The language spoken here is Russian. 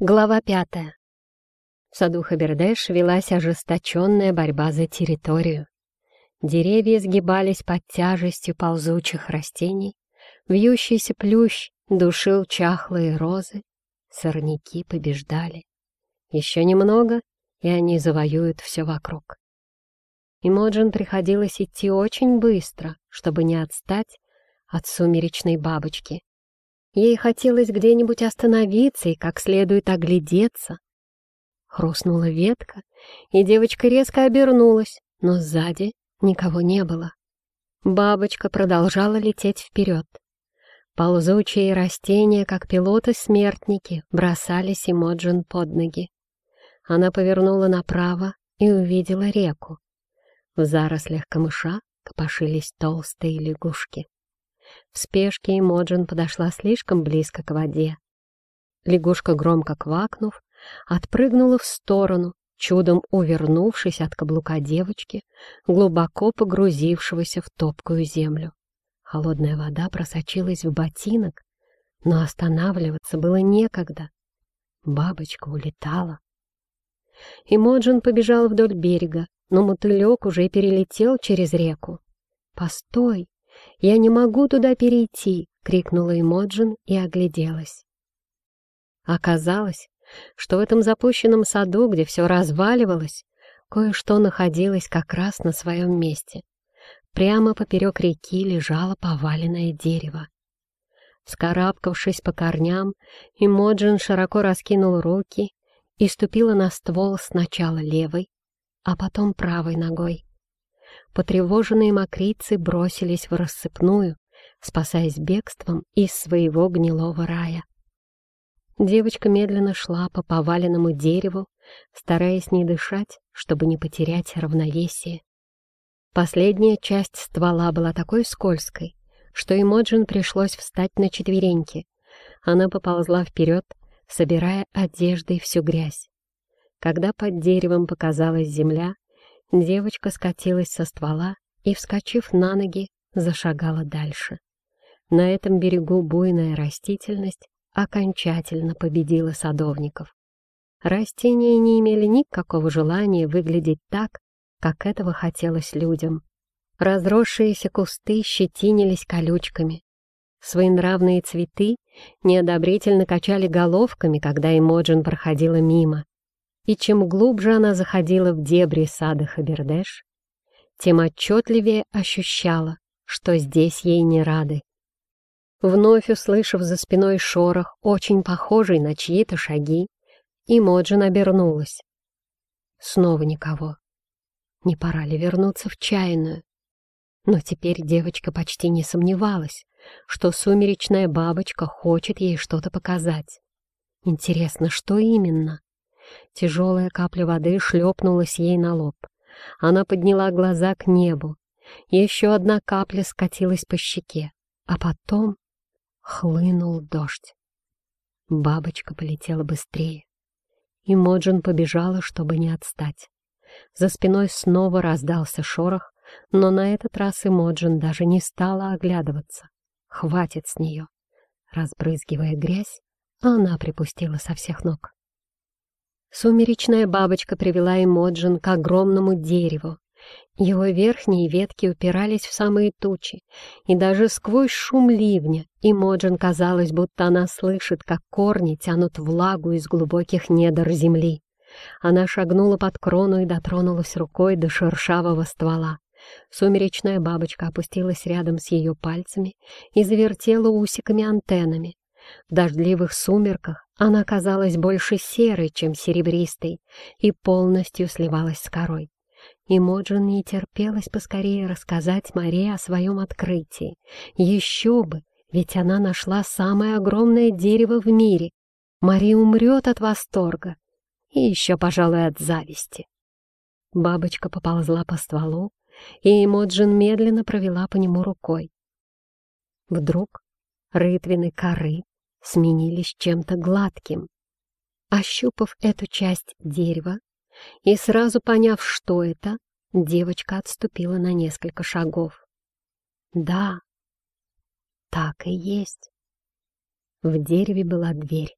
Глава пятая. В саду Хабердеш велась ожесточенная борьба за территорию. Деревья сгибались под тяжестью ползучих растений, вьющийся плющ душил чахлые розы, сорняки побеждали. Еще немного, и они завоюют все вокруг. И Моджин приходилось идти очень быстро, чтобы не отстать от сумеречной бабочки, Ей хотелось где-нибудь остановиться и как следует оглядеться. Хрустнула ветка, и девочка резко обернулась, но сзади никого не было. Бабочка продолжала лететь вперед. Ползучие растения, как пилоты-смертники, бросались Эмоджин под ноги. Она повернула направо и увидела реку. В зарослях камыша копошились толстые лягушки. В спешке Эмоджин подошла слишком близко к воде. Лягушка, громко квакнув, отпрыгнула в сторону, чудом увернувшись от каблука девочки, глубоко погрузившегося в топкую землю. Холодная вода просочилась в ботинок, но останавливаться было некогда. Бабочка улетала. Эмоджин побежал вдоль берега, но мотылек уже перелетел через реку. «Постой!» «Я не могу туда перейти!» — крикнула Эмоджин и огляделась. Оказалось, что в этом запущенном саду, где все разваливалось, кое-что находилось как раз на своем месте. Прямо поперек реки лежало поваленное дерево. Скарабкавшись по корням, Эмоджин широко раскинул руки и ступила на ствол сначала левой, а потом правой ногой. Потревоженные мокрицы бросились в рассыпную, спасаясь бегством из своего гнилого рая. Девочка медленно шла по поваленному дереву, стараясь не дышать, чтобы не потерять равновесие. Последняя часть ствола была такой скользкой, что Эмоджин пришлось встать на четвереньки. Она поползла вперед, собирая одеждой всю грязь. Когда под деревом показалась земля, Девочка скатилась со ствола и, вскочив на ноги, зашагала дальше. На этом берегу буйная растительность окончательно победила садовников. Растения не имели никакого желания выглядеть так, как этого хотелось людям. Разросшиеся кусты щетинились колючками. Своенравные цветы неодобрительно качали головками, когда Эмоджин проходила мимо и чем глубже она заходила в дебри сада Хабердеш, тем отчетливее ощущала, что здесь ей не рады. Вновь услышав за спиной шорох, очень похожий на чьи-то шаги, Имоджин обернулась. Снова никого. Не пора ли вернуться в чайную? Но теперь девочка почти не сомневалась, что сумеречная бабочка хочет ей что-то показать. Интересно, что именно? Тяжелая капля воды шлепнулась ей на лоб. Она подняла глаза к небу. Еще одна капля скатилась по щеке, а потом хлынул дождь. Бабочка полетела быстрее, и Моджин побежала, чтобы не отстать. За спиной снова раздался шорох, но на этот раз и Моджин даже не стала оглядываться. Хватит с нее. Разбрызгивая грязь, она припустила со всех ног. Сумеречная бабочка привела Эмоджин к огромному дереву. Его верхние ветки упирались в самые тучи, и даже сквозь шум ливня Эмоджин казалось, будто она слышит, как корни тянут влагу из глубоких недр земли. Она шагнула под крону и дотронулась рукой до шершавого ствола. Сумеречная бабочка опустилась рядом с ее пальцами и завертела усиками-антеннами. В дождливых сумерках она казалась больше серой, чем серебристой, и полностью сливалась с корой. И Моджин не терпелось поскорее рассказать Маре о своем открытии. Еще бы, ведь она нашла самое огромное дерево в мире. Мари умрет от восторга и еще, пожалуй, от зависти. Бабочка поползла по стволу, и Эмоджин медленно провела по нему рукой. Вдруг рытвины коры сменились чем-то гладким. Ощупав эту часть дерева и сразу поняв, что это, девочка отступила на несколько шагов. Да, так и есть. В дереве была дверь.